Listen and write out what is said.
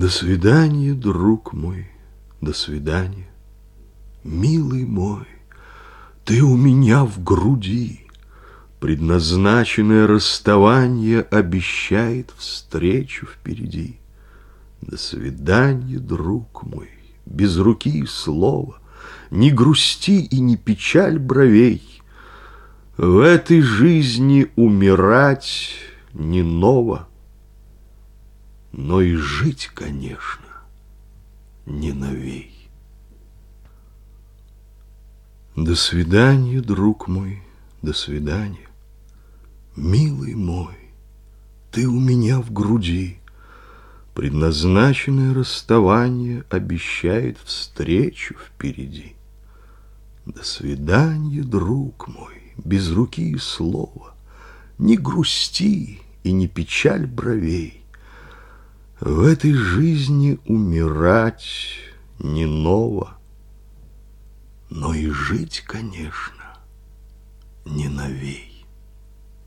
До свидания, друг мой, до свидания, Милый мой, ты у меня в груди. Предназначенное расставание Обещает встречу впереди. До свидания, друг мой, без руки и слова, Ни грусти и ни печаль бровей. В этой жизни умирать не ново, Но и жить, конечно, не новей. До свидания, друг мой, до свидания. Милый мой, ты у меня в груди. Предназначенное расставание Обещает встречу впереди. До свидания, друг мой, без руки и слова, Ни грусти и ни печаль бровей. В этой жизни умирать не ново, Но и жить, конечно, не новей.